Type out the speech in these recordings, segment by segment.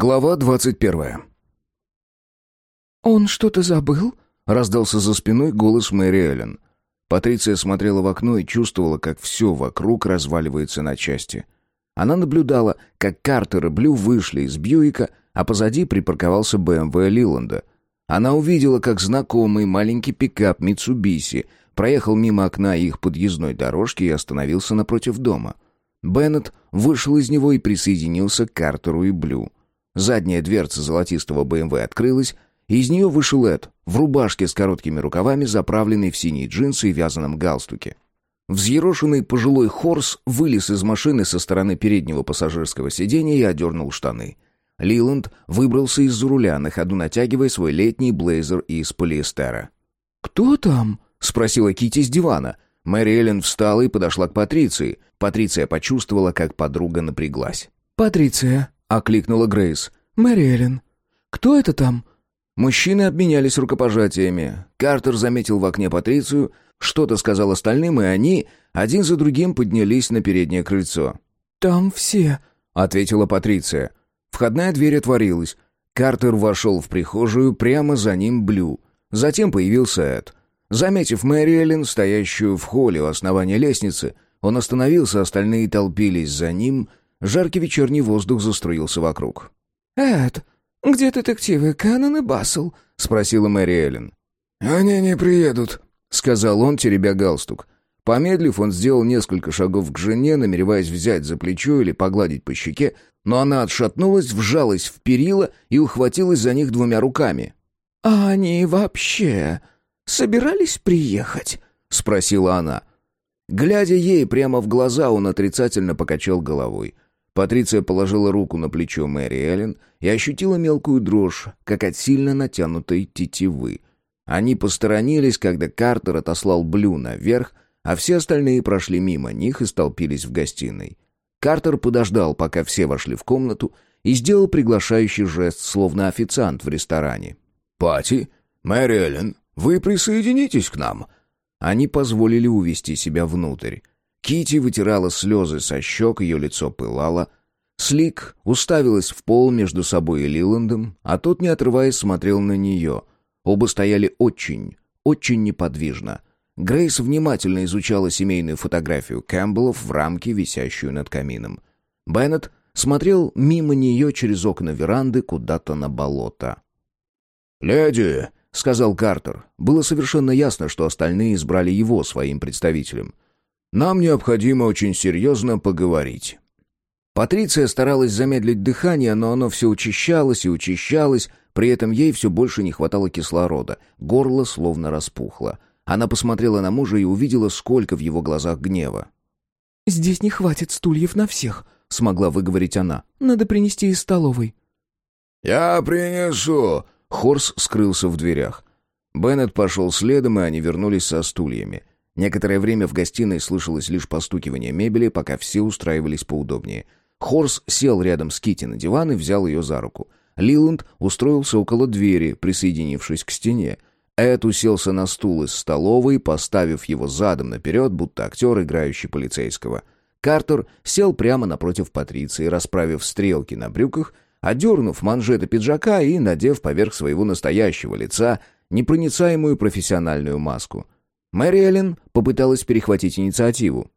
Глава двадцать первая. «Он что-то забыл?» — раздался за спиной голос Мэри Эллен. Патриция смотрела в окно и чувствовала, как все вокруг разваливается на части. Она наблюдала, как Картер и Блю вышли из Бьюика, а позади припарковался БМВ Лиланда. Она увидела, как знакомый маленький пикап Митсубиси проехал мимо окна их подъездной дорожки и остановился напротив дома. Беннет вышел из него и присоединился к Картеру и Блю. Задняя дверца золотистого БМВ открылась, и из нее вышел Эд, в рубашке с короткими рукавами, заправленный в синие джинсы и вязаном галстуке. Взъерошенный пожилой Хорс вылез из машины со стороны переднего пассажирского сиденья и одернул штаны. Лиланд выбрался из-за руля, на ходу натягивая свой летний блейзер из полиэстера. «Кто там?» — спросила Кити с дивана. Мэри Эллен встала и подошла к Патриции. Патриция почувствовала, как подруга напряглась. «Патриция», — окликнула Грейс. «Мэри Эллен, кто это там?» Мужчины обменялись рукопожатиями. Картер заметил в окне Патрицию, что-то сказал остальным, и они один за другим поднялись на переднее крыльцо. «Там все», — ответила Патриция. Входная дверь отворилась. Картер вошел в прихожую, прямо за ним Блю. Затем появился Эд. Заметив Мэри Эллен, стоящую в холле у основания лестницы, он остановился, остальные толпились за ним, жаркий вечерний воздух заструился вокруг. «Эд, где детективы Кэннон и Бассел?» — спросила Мэри Эллен. «Они не приедут», — сказал он, теребя галстук. Помедлив, он сделал несколько шагов к жене, намереваясь взять за плечо или погладить по щеке, но она отшатнулась, вжалась в перила и ухватилась за них двумя руками. «А они вообще собирались приехать?» — спросила она. Глядя ей прямо в глаза, он отрицательно покачал головой. Патриция положила руку на плечо Мэри Эллен и ощутила мелкую дрожь, как от сильно натянутой тетивы. Они посторонились, когда Картер отослал Блю наверх, а все остальные прошли мимо них и столпились в гостиной. Картер подождал, пока все вошли в комнату, и сделал приглашающий жест, словно официант в ресторане. «Пати, Мэри Эллен, вы присоединитесь к нам?» Они позволили увести себя внутрь. Кити вытирала слезы со щек, ее лицо пылало. Слик уставилась в пол между собой и Лиландом, а тот, не отрываясь, смотрел на нее. Оба стояли очень, очень неподвижно. Грейс внимательно изучала семейную фотографию Кэмпбеллов в рамке, висящую над камином. Беннет смотрел мимо нее через окна веранды куда-то на болото. «Леди», — сказал Картер, — было совершенно ясно, что остальные избрали его своим представителем — нам необходимо очень серьезно поговорить». Патриция старалась замедлить дыхание, но оно все учащалось и учащалось, при этом ей все больше не хватало кислорода, горло словно распухло. Она посмотрела на мужа и увидела, сколько в его глазах гнева. «Здесь не хватит стульев на всех», — смогла выговорить она. «Надо принести из столовой». «Я принесу!» — Хорс скрылся в дверях. Беннет пошел следом, и они вернулись со стульями. Некоторое время в гостиной слышалось лишь постукивание мебели, пока все устраивались поудобнее. Хорс сел рядом с Кити на диван и взял ее за руку. Лиланд устроился около двери, присоединившись к стене. Эд уселся на стул из столовой, поставив его задом наперед, будто актер, играющий полицейского. Картер сел прямо напротив Патриции, расправив стрелки на брюках, одернув манжеты пиджака и надев поверх своего настоящего лица непроницаемую профессиональную маску — Мэри Эллен попыталась перехватить инициативу.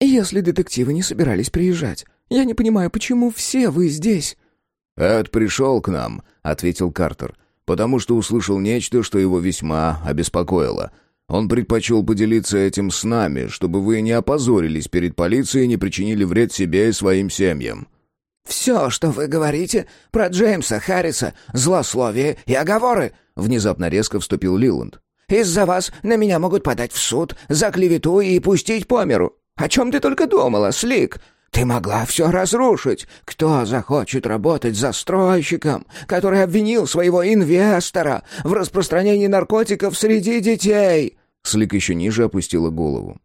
«Если детективы не собирались приезжать, я не понимаю, почему все вы здесь?» «Эд пришел к нам», — ответил Картер, «потому что услышал нечто, что его весьма обеспокоило. Он предпочел поделиться этим с нами, чтобы вы не опозорились перед полицией и не причинили вред себе и своим семьям». «Все, что вы говорите про Джеймса Харриса, злословие и оговоры», — внезапно резко вступил Лиланд. Из-за вас на меня могут подать в суд за клевету и пустить по миру. О чем ты только думала, Слик? Ты могла все разрушить. Кто захочет работать застройщиком, который обвинил своего инвестора в распространении наркотиков среди детей?» Слик еще ниже опустила голову.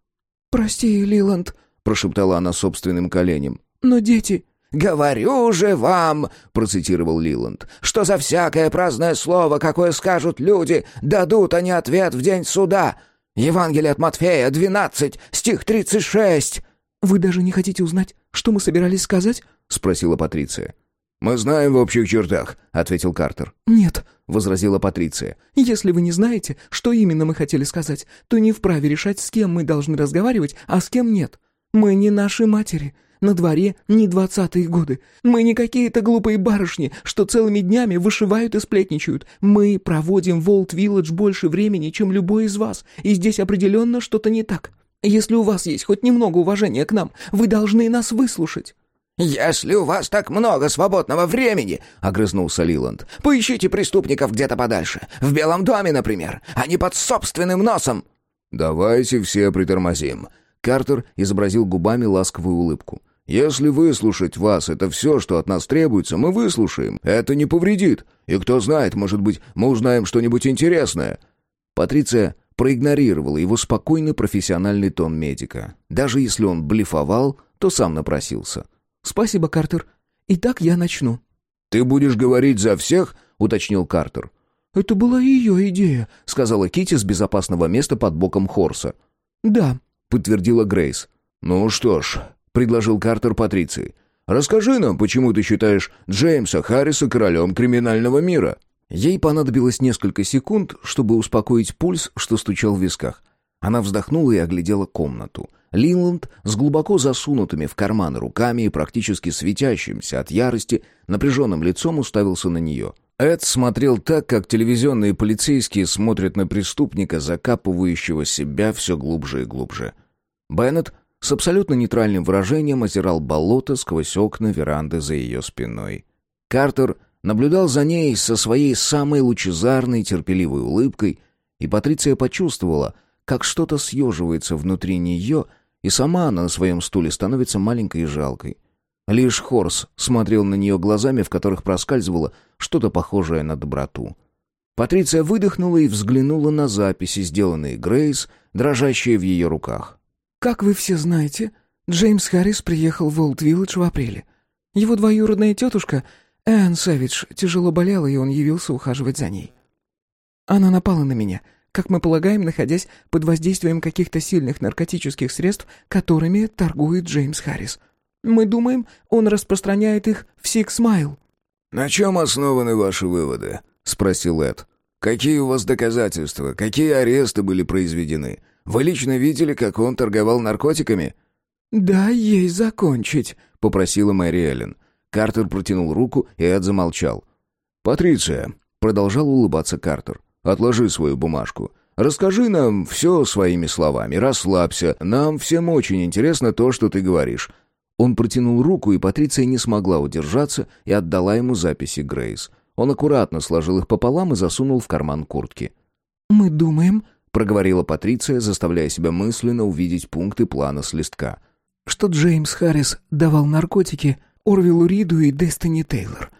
«Прости, Лиланд», — прошептала она собственным коленем. «Но дети...» «Говорю же вам», — процитировал Лиланд, «что за всякое праздное слово, какое скажут люди, дадут они ответ в день суда. Евангелие от Матфея, 12, стих 36». «Вы даже не хотите узнать, что мы собирались сказать?» — спросила Патриция. «Мы знаем в общих чертах», — ответил Картер. «Нет», — возразила Патриция. «Если вы не знаете, что именно мы хотели сказать, то не вправе решать, с кем мы должны разговаривать, а с кем нет. Мы не наши матери. На дворе не двадцатые годы. Мы не какие-то глупые барышни, что целыми днями вышивают и сплетничают. Мы проводим в Волт-Вилледж больше времени, чем любой из вас, и здесь определенно что-то не так. Если у вас есть хоть немного уважения к нам, вы должны нас выслушать». «Если у вас так много свободного времени», — огрызнулся Лиланд, — «поищите преступников где-то подальше. В Белом доме, например, а не под собственным носом». «Давайте все притормозим». Картер изобразил губами ласковую улыбку. «Если выслушать вас — это все, что от нас требуется, мы выслушаем. Это не повредит. И кто знает, может быть, мы узнаем что-нибудь интересное». Патриция проигнорировала его спокойный профессиональный тон медика. Даже если он блефовал, то сам напросился. «Спасибо, Картер. Итак, я начну». «Ты будешь говорить за всех?» — уточнил Картер. «Это была ее идея», — сказала Кити с безопасного места под боком Хорса. «Да», — подтвердила Грейс. «Ну что ж», — предложил Картер Патриции. «Расскажи нам, почему ты считаешь Джеймса Харриса королем криминального мира?» Ей понадобилось несколько секунд, чтобы успокоить пульс, что стучал в висках. Она вздохнула и оглядела комнату — Линланд с глубоко засунутыми в карманы руками и практически светящимся от ярости напряженным лицом уставился на нее. Эд смотрел так, как телевизионные полицейские смотрят на преступника, закапывающего себя все глубже и глубже. Беннет с абсолютно нейтральным выражением озирал болото сквозь окна веранды за ее спиной. Картер наблюдал за ней со своей самой лучезарной терпеливой улыбкой, и Патриция почувствовала, как что-то съеживается внутри нее — и сама она на своем стуле становится маленькой и жалкой. Лишь Хорс смотрел на нее глазами, в которых проскальзывало что-то похожее на доброту. Патриция выдохнула и взглянула на записи, сделанные Грейс, дрожащие в ее руках. «Как вы все знаете, Джеймс Харрис приехал в Олд-Вилледж в апреле. Его двоюродная тетушка, Энн Сэвидж, тяжело болела, и он явился ухаживать за ней. Она напала на меня — как мы полагаем, находясь под воздействием каких-то сильных наркотических средств, которыми торгует Джеймс Харрис. Мы думаем, он распространяет их в Сикс Майл». «На чем основаны ваши выводы?» — спросил Эд. «Какие у вас доказательства? Какие аресты были произведены? Вы лично видели, как он торговал наркотиками?» «Да, ей закончить», — попросила Мэри Эллен. Картер протянул руку, и Эд замолчал. «Патриция», — продолжал улыбаться Картер, — Отложи свою бумажку. Расскажи нам все своими словами, расслабься. Нам всем очень интересно то, что ты говоришь». Он протянул руку, и Патриция не смогла удержаться и отдала ему записи Грейс. Он аккуратно сложил их пополам и засунул в карман куртки. «Мы думаем», — проговорила Патриция, заставляя себя мысленно увидеть пункты плана с листка, «что Джеймс Харрис давал наркотики Орвиллу Риду и Дестини Тейлор.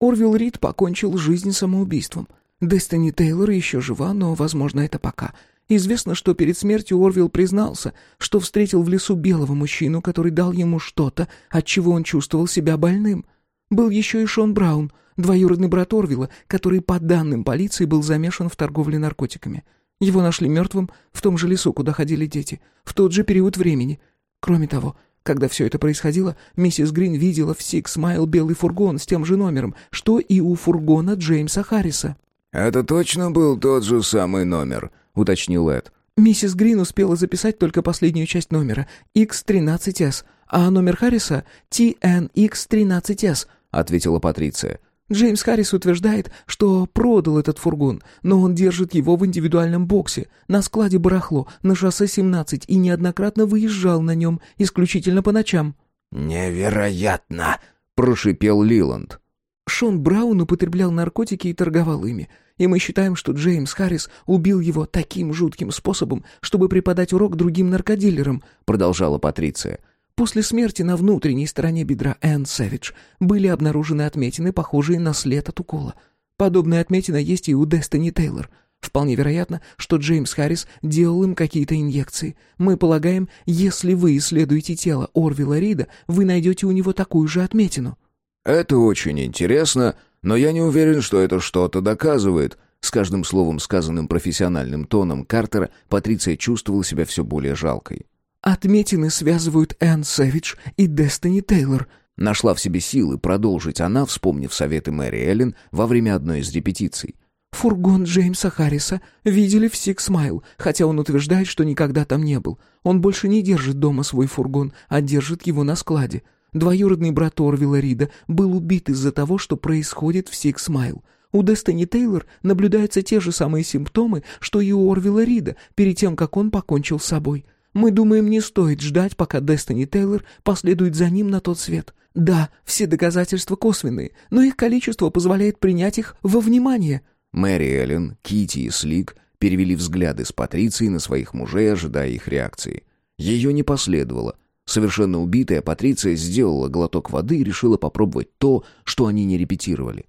Орвилл Рид покончил жизнь самоубийством. Дестини Тейлор еще жива, но, возможно, это пока. Известно, что перед смертью Орвилл признался, что встретил в лесу белого мужчину, который дал ему что-то, от чего он чувствовал себя больным. Был еще и Шон Браун, двоюродный брат Орвилла, который, по данным полиции, был замешан в торговле наркотиками. Его нашли мертвым в том же лесу, куда ходили дети, в тот же период времени. Кроме того, когда все это происходило, миссис Грин видела в Сикс Майл белый фургон с тем же номером, что и у фургона Джеймса Харриса. «Это точно был тот же самый номер», — уточнил Эд. «Миссис Грин успела записать только последнюю часть номера, X13S, а номер Харриса — TNX13S», — ответила Патриция. «Джеймс Харрис утверждает, что продал этот фургон, но он держит его в индивидуальном боксе, на складе барахло, на шоссе 17 и неоднократно выезжал на нем, исключительно по ночам». «Невероятно!» — прошипел Лиланд. Шон Браун употреблял наркотики и торговал ими, и мы считаем, что Джеймс Харрис убил его таким жутким способом, чтобы преподать урок другим наркодилерам», — продолжала Патриция. «После смерти на внутренней стороне бедра Энн Сэвидж были обнаружены отметины, похожие на след от укола. Подобная отметина есть и у Дестини Тейлор». Вполне вероятно, что Джеймс Харрис делал им какие-то инъекции. Мы полагаем, если вы исследуете тело Орвила Рида, вы найдете у него такую же отметину». «Это очень интересно, но я не уверен, что это что-то доказывает». С каждым словом, сказанным профессиональным тоном Картера, Патриция чувствовала себя все более жалкой. «Отметины связывают Энн Сэвидж и Дестини Тейлор», Нашла в себе силы продолжить она, вспомнив советы Мэри Эллен во время одной из репетиций. «Фургон Джеймса Харриса видели в Сикс Майл, хотя он утверждает, что никогда там не был. Он больше не держит дома свой фургон, а держит его на складе. Двоюродный брат Орвилла Рида был убит из-за того, что происходит в Сикс Майл. У Дестини Тейлор наблюдаются те же самые симптомы, что и у Орвилла Рида, перед тем, как он покончил с собой. Мы думаем, не стоит ждать, пока Дестини Тейлор последует за ним на тот свет. Да, все доказательства косвенные, но их количество позволяет принять их во внимание». Мэри Эллен, Кити и Слик перевели взгляды с Патриции на своих мужей, ожидая их реакции. Ее не последовало. Совершенно убитая Патриция сделала глоток воды и решила попробовать то, что они не репетировали.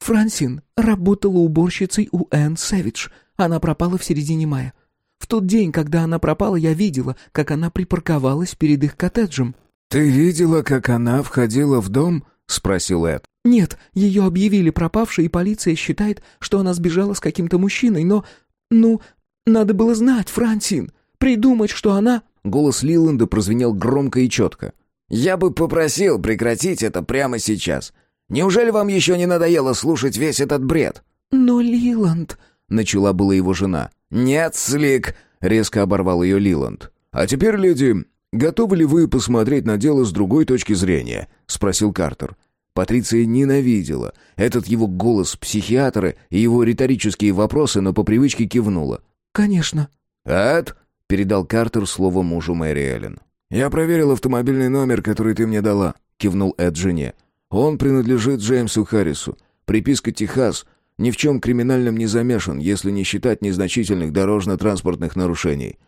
Франсин работала уборщицей у Энн Сэвидж. Она пропала в середине мая. В тот день, когда она пропала, я видела, как она припарковалась перед их коттеджем. «Ты видела, как она входила в дом?» — спросил Эд. «Нет, ее объявили пропавшей, и полиция считает, что она сбежала с каким-то мужчиной, но... Ну, надо было знать, Франсин, придумать, что она...» Голос Лиланда прозвенел громко и четко. «Я бы попросил прекратить это прямо сейчас. Неужели вам еще не надоело слушать весь этот бред?» «Но, Лиланд...» — начала была его жена. «Нет, Слик!» — резко оборвал ее Лиланд. «А теперь, леди, готовы ли вы посмотреть на дело с другой точки зрения?» — спросил Картер. Патриция ненавидела этот его голос психиатра и его риторические вопросы, но по привычке кивнула. «Конечно». «Эд?» — передал Картер слово мужу Мэри Эллен. «Я проверил автомобильный номер, который ты мне дала», — кивнул Эд жене. «Он принадлежит Джеймсу Харрису. Приписка «Техас» ни в чем криминальном не замешан, если не считать незначительных дорожно-транспортных нарушений.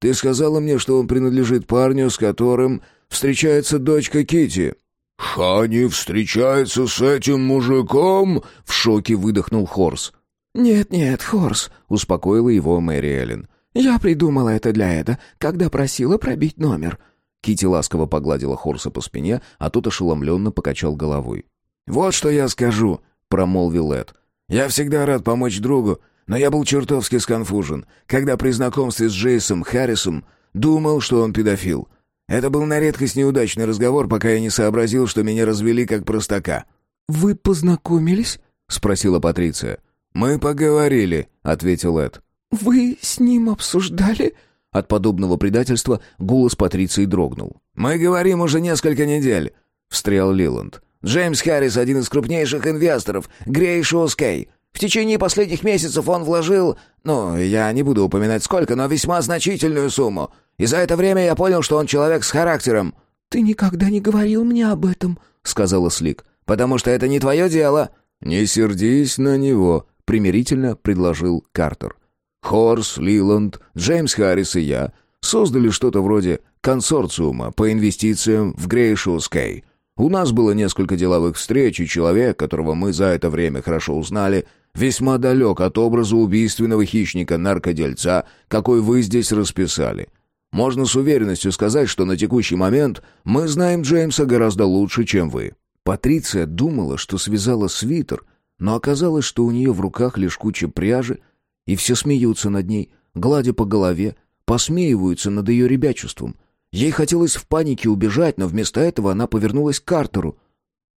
Ты сказала мне, что он принадлежит парню, с которым встречается дочка Кити. «Хани встречается с этим мужиком?» — в шоке выдохнул Хорс. «Нет-нет, Хорс», — успокоила его Мэри Эллен. «Я придумала это для Эда, когда просила пробить номер». Кити ласково погладила Хорса по спине, а тот ошеломленно покачал головой. «Вот что я скажу», — промолвил Эд. «Я всегда рад помочь другу, но я был чертовски сконфужен, когда при знакомстве с Джейсом Харрисом думал, что он педофил. Это был на редкость неудачный разговор, пока я не сообразил, что меня развели как простака». «Вы познакомились?» — спросила Патриция. «Мы поговорили», — ответил Эд. «Вы с ним обсуждали?» От подобного предательства голос Патриции дрогнул. «Мы говорим уже несколько недель», — встрял Лиланд. «Джеймс Харрис — один из крупнейших инвесторов, Грей Шоускей. В течение последних месяцев он вложил, ну, я не буду упоминать сколько, но весьма значительную сумму. И за это время я понял, что он человек с характером». «Ты никогда не говорил мне об этом», — сказала Слик. «Потому что это не твое дело». «Не сердись на него», — примирительно предложил Картер. «Хорс, Лиланд, Джеймс Харрис и я создали что-то вроде консорциума по инвестициям в Грейшоус Кей. У нас было несколько деловых встреч, и человек, которого мы за это время хорошо узнали, весьма далек от образа убийственного хищника-наркодельца, какой вы здесь расписали. Можно с уверенностью сказать, что на текущий момент мы знаем Джеймса гораздо лучше, чем вы». Патриция думала, что связала свитер, но оказалось, что у нее в руках лишь куча пряжи, и все смеются над ней, гладя по голове, посмеиваются над ее ребячеством. Ей хотелось в панике убежать, но вместо этого она повернулась к Картеру.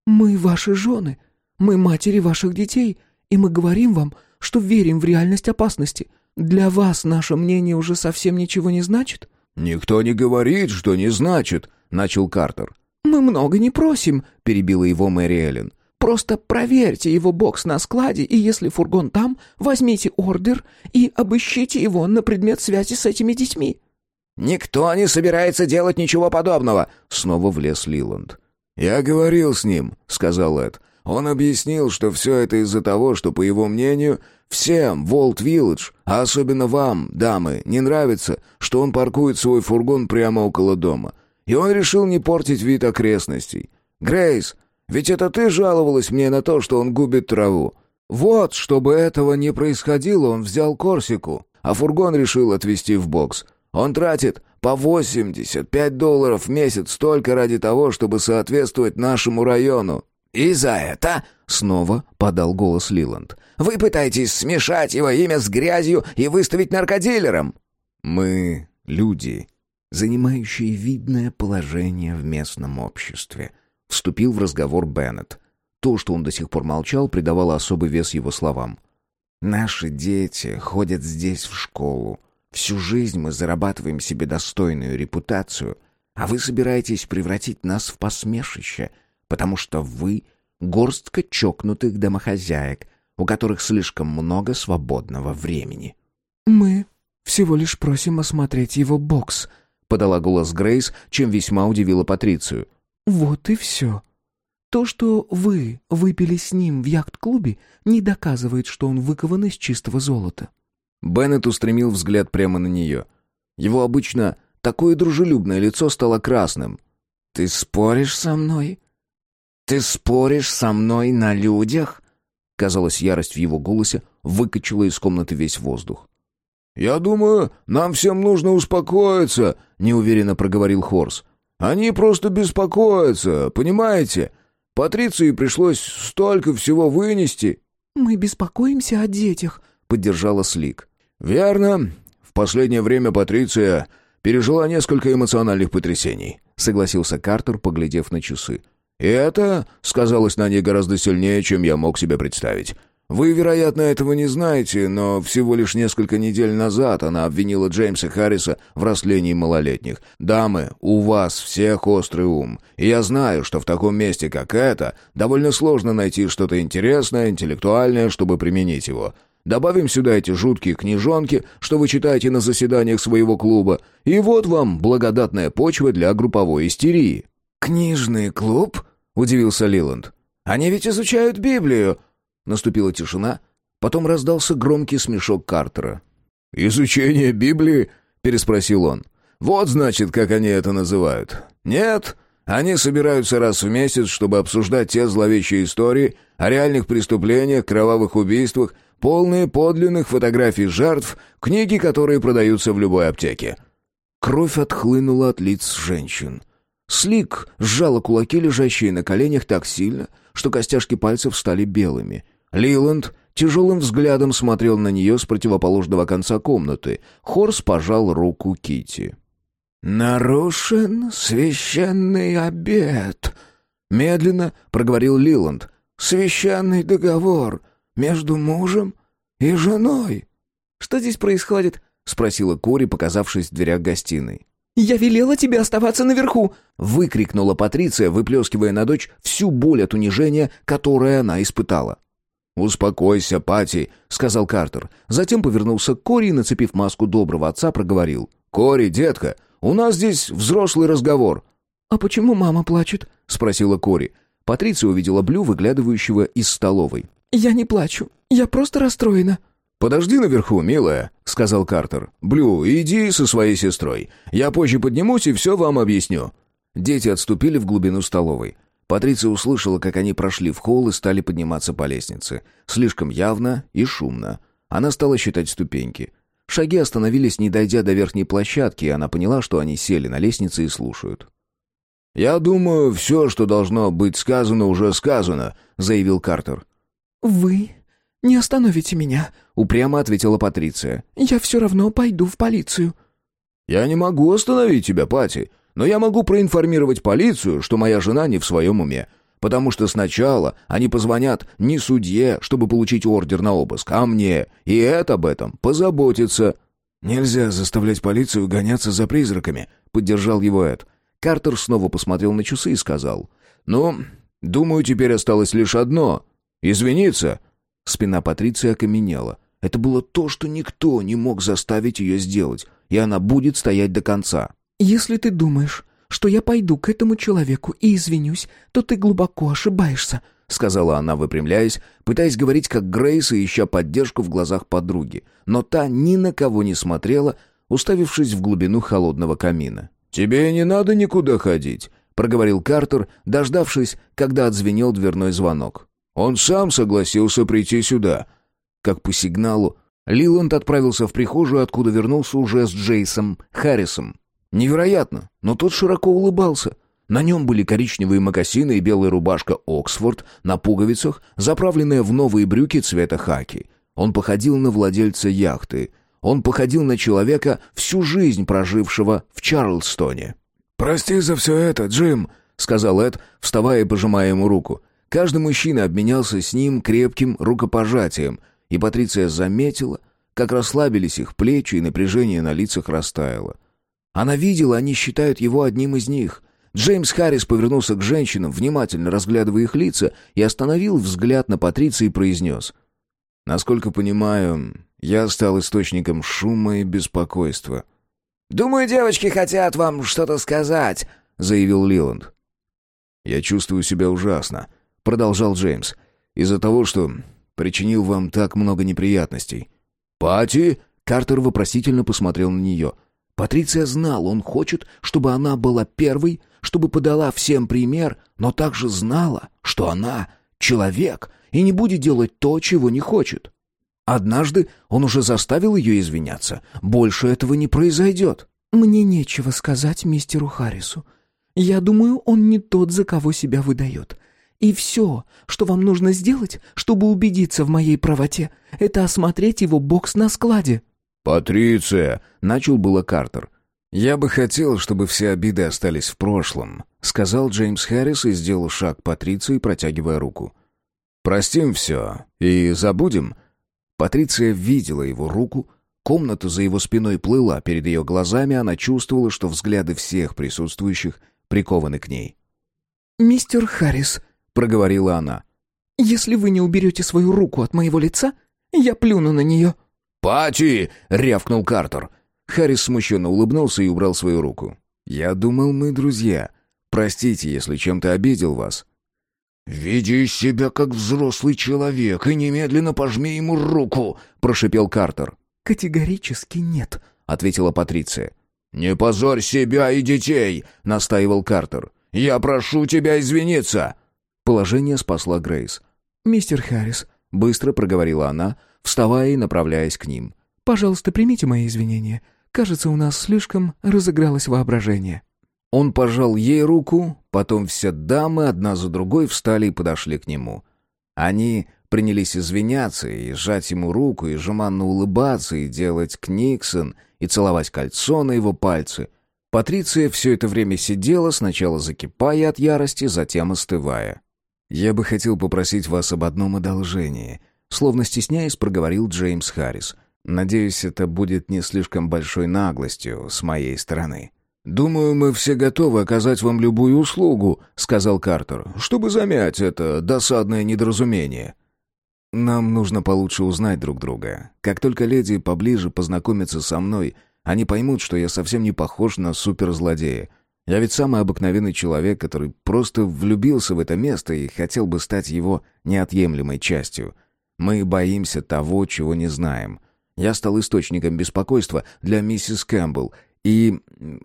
«Мы ваши жены, мы матери ваших детей, и мы говорим вам, что верим в реальность опасности. Для вас наше мнение уже совсем ничего не значит?» «Никто не говорит, что не значит», — начал Картер. «Мы много не просим», — перебила его Мэри Эллен. «Просто проверьте его бокс на складе, и если фургон там, возьмите ордер и обыщите его на предмет связи с этими детьми». «Никто не собирается делать ничего подобного», — снова влез Лиланд. «Я говорил с ним», — сказал Эд. «Он объяснил, что все это из-за того, что, по его мнению, Всем Волт Вилледж, а особенно вам, дамы, не нравится, что он паркует свой фургон прямо около дома. И он решил не портить вид окрестностей. Грейс, ведь это ты жаловалась мне на то, что он губит траву. Вот, чтобы этого не происходило, он взял Корсику, а фургон решил отвезти в бокс. Он тратит по 85 долларов в месяц только ради того, чтобы соответствовать нашему району. «И за это...» — снова подал голос Лиланд. «Вы пытаетесь смешать его имя с грязью и выставить наркодилером!» «Мы люди, занимающие видное положение в местном обществе», — Вступил в разговор Беннет. То, что он до сих пор молчал, придавало особый вес его словам. «Наши дети ходят здесь в школу. Всю жизнь мы зарабатываем себе достойную репутацию, а вы собираетесь превратить нас в посмешище, потому что вы — горстка чокнутых домохозяек, у которых слишком много свободного времени». «Мы всего лишь просим осмотреть его бокс», — подала голос Грейс, чем весьма удивила Патрицию. «Вот и все. То, что вы выпили с ним в яхт-клубе, не доказывает, что он выкован из чистого золота». Беннет устремил взгляд прямо на нее. Его обычно такое дружелюбное лицо стало красным. «Ты споришь со мной? Ты споришь со мной на людях?» Казалось, ярость в его голосе выкачала из комнаты весь воздух. «Я думаю, нам всем нужно успокоиться», — неуверенно проговорил Хорс. «Они просто беспокоятся, понимаете? Патриции пришлось столько всего вынести». «Мы беспокоимся о детях», — поддержала Слик. «Верно. В последнее время Патриция пережила несколько эмоциональных потрясений», — согласился Картер, поглядев на часы. «И это сказалось на ней гораздо сильнее, чем я мог себе представить. Вы, вероятно, этого не знаете, но всего лишь несколько недель назад она обвинила Джеймса Харриса в растлении малолетних. Дамы, у вас всех острый ум, и я знаю, что в таком месте, как это, довольно сложно найти что-то интересное, интеллектуальное, чтобы применить его. Добавим сюда эти жуткие книжонки, что вы читаете на заседаниях своего клуба, и вот вам благодатная почва для групповой истерии». «Книжный клуб?» — удивился Лиланд. «Они ведь изучают Библию». Наступила тишина, потом раздался громкий смешок Картера. «Изучение Библии?» — переспросил он. «Вот, значит, как они это называют. Нет, они собираются раз в месяц, чтобы обсуждать те зловещие истории о реальных преступлениях, кровавых убийствах, полные подлинных фотографий жертв, книги, которые продаются в любой аптеке». Кровь отхлынула от лиц женщин. Слик сжала кулаки, лежащие на коленях, так сильно, что костяшки пальцев стали белыми — Лиланд тяжелым взглядом смотрел на нее с противоположного конца комнаты. Хорс пожал руку Кити. «Нарушен священный обет», — медленно проговорил Лиланд. «Священный договор между мужем и женой». «Что здесь происходит?» — спросила Кори, показавшись в дверях гостиной. «Я велела тебе оставаться наверху!» — выкрикнула Патриция, выплескивая на дочь всю боль от унижения, которое она испытала. «Успокойся, Пати», — сказал Картер. Затем повернулся к Кори и, нацепив маску доброго отца, проговорил. «Кори, детка, у нас здесь взрослый разговор». «А почему мама плачет?» — спросила Кори. Патриция увидела Блю, выглядывающего из столовой. «Я не плачу. Я просто расстроена». «Подожди наверху, милая», — сказал Картер. «Блю, иди со своей сестрой. Я позже поднимусь и все вам объясню». Дети отступили в глубину столовой. Патриция услышала, как они прошли в холл и стали подниматься по лестнице. Слишком явно и шумно. Она стала считать ступеньки. Шаги остановились, не дойдя до верхней площадки, и она поняла, что они сели на лестнице и слушают. «Я думаю, все, что должно быть сказано, уже сказано», — заявил Картер. «Вы не остановите меня», — упрямо ответила Патриция. «Я все равно пойду в полицию». «Я не могу остановить тебя, Пати. Но я могу проинформировать полицию, что моя жена не в своем уме. Потому что сначала они позвонят не судье, чтобы получить ордер на обыск, а мне, и это об этом позаботится». «Нельзя заставлять полицию гоняться за призраками», — поддержал его Эд. Картер снова посмотрел на часы и сказал. «Ну, думаю, теперь осталось лишь одно. Извиниться». Спина Патриции окаменела. Это было то, что никто не мог заставить ее сделать, и она будет стоять до конца. «Если ты думаешь, что я пойду к этому человеку и извинюсь, то ты глубоко ошибаешься», — сказала она, выпрямляясь, пытаясь говорить как Грейс и ища поддержку в глазах подруги. Но та ни на кого не смотрела, уставившись в глубину холодного камина. «Тебе не надо никуда ходить», — проговорил Картер, дождавшись, когда отзвенел дверной звонок. «Он сам согласился прийти сюда». Как по сигналу, Лиланд отправился в прихожую, откуда вернулся уже с Джейсом Харрисом. Невероятно, но тот широко улыбался. На нем были коричневые мокасины и белая рубашка «Оксфорд» на пуговицах, заправленная в новые брюки цвета хаки. Он походил на владельца яхты. Он походил на человека, всю жизнь прожившего в Чарльстоне. «Прости за все это, Джим», — сказал Эд, вставая и пожимая ему руку. Каждый мужчина обменялся с ним крепким рукопожатием, и Патриция заметила, как расслабились их плечи и напряжение на лицах растаяло. Она видела, они считают его одним из них. Джеймс Харрис повернулся к женщинам, внимательно разглядывая их лица, и остановил взгляд на Патриции и произнес. «Насколько понимаю, я стал источником шума и беспокойства». «Думаю, девочки хотят вам что-то сказать», — заявил Лиланд. «Я чувствую себя ужасно», — продолжал Джеймс, «из-за того, что причинил вам так много неприятностей». «Пати?» — Картер вопросительно посмотрел на нее. Патриция знал, он хочет, чтобы она была первой, чтобы подала всем пример, но также знала, что она человек и не будет делать то, чего не хочет. Однажды он уже заставил ее извиняться. Больше этого не произойдет. «Мне нечего сказать мистеру Харрису. Я думаю, он не тот, за кого себя выдает. И все, что вам нужно сделать, чтобы убедиться в моей правоте, это осмотреть его бокс на складе». «Патриция!» — начал было Картер. «Я бы хотел, чтобы все обиды остались в прошлом», — сказал Джеймс Харрис и сделал шаг Патриции, протягивая руку. «Простим все и забудем». Патриция видела его руку, комната за его спиной плыла перед ее глазами, она чувствовала, что взгляды всех присутствующих прикованы к ней. «Мистер Харрис», проговорила она. «Если вы не уберете свою руку от моего лица, я плюну на нее». «Пати!» — рявкнул Картер. Харрис смущенно улыбнулся и убрал свою руку. «Я думал, мы друзья. Простите, если чем-то обидел вас». «Веди себя как взрослый человек и немедленно пожми ему руку!» — прошипел Картер. «Категорически нет», — ответила Патриция. «Не позорь себя и детей!» — настаивал Картер. «Я прошу тебя извиниться!» Положение спасла Грейс. «Мистер Харрис», — быстро проговорила она, вставая и направляясь к ним. «Пожалуйста, примите мои извинения. Кажется, у нас слишком разыгралось воображение». Он пожал ей руку, потом все дамы одна за другой встали и подошли к нему. Они принялись извиняться и сжать ему руку, и жеманно улыбаться, и делать книксон, и целовать кольцо на его пальцы. Патриция все это время сидела, сначала закипая от ярости, затем остывая. «Я бы хотел попросить вас об одном одолжении», словно стесняясь, проговорил Джеймс Харрис. «Надеюсь, это будет не слишком большой наглостью с моей стороны». «Думаю, мы все готовы оказать вам любую услугу», — сказал Картер, «чтобы замять это досадное недоразумение». «Нам нужно получше узнать друг друга. Как только леди поближе познакомятся со мной, они поймут, что я совсем не похож на суперзлодея, я ведь самый обыкновенный человек, который просто влюбился в это место и хотел бы стать его неотъемлемой частью. Мы боимся того, чего не знаем. Я стал источником беспокойства для миссис Кэмпбелл и,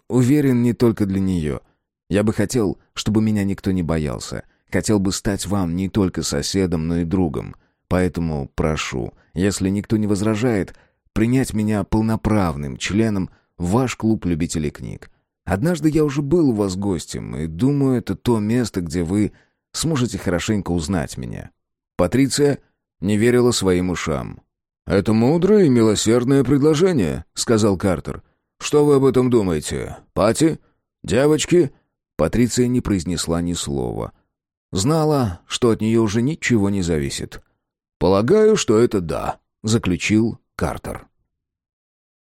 уверен, не только для нее. Я бы хотел, чтобы меня никто не боялся. Хотел бы стать вам не только соседом, но и другом. Поэтому прошу, если никто не возражает, принять меня полноправным членом в ваш клуб любителей книг. Однажды я уже был у вас гостем, и думаю, это то место, где вы сможете хорошенько узнать меня». Патриция не верила своим ушам. «Это мудрое и милосердное предложение», — сказал Картер. «Что вы об этом думаете? Пати? Девочки?» Патриция не произнесла ни слова. Знала, что от нее уже ничего не зависит. «Полагаю, что это да», — заключил Картер.